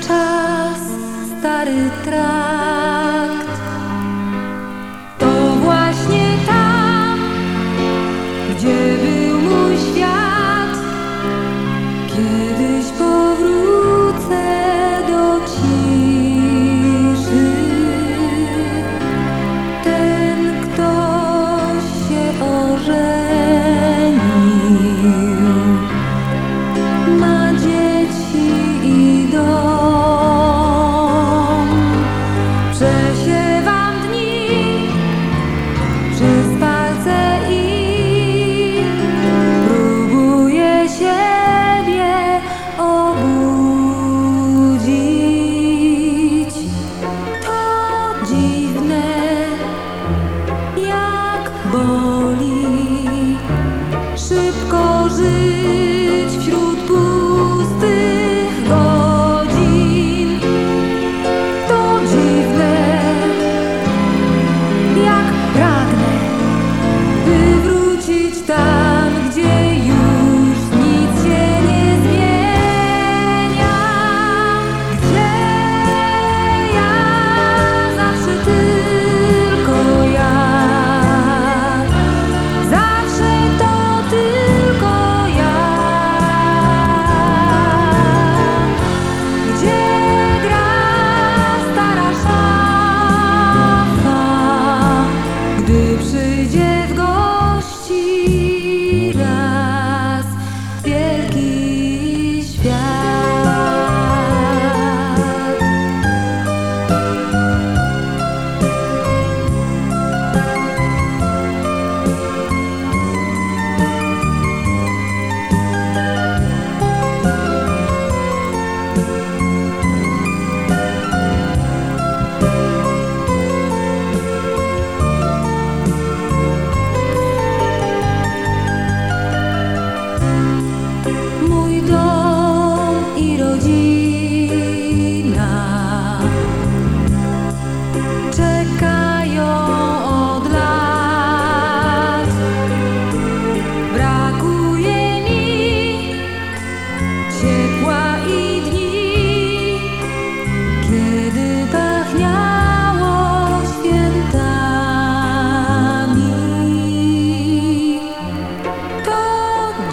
czas stary trakt. Oh.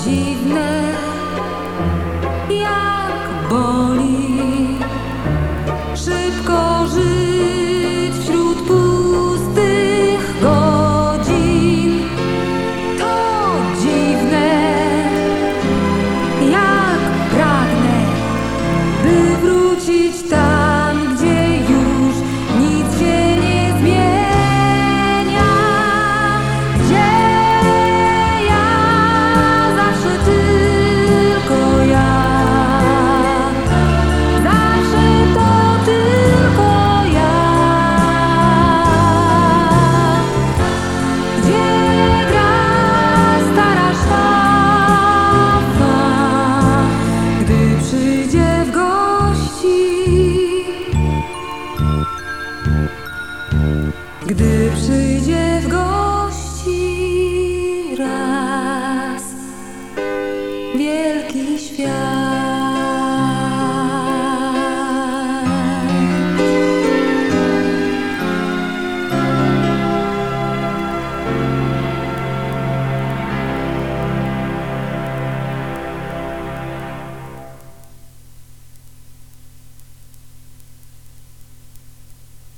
Dziwne,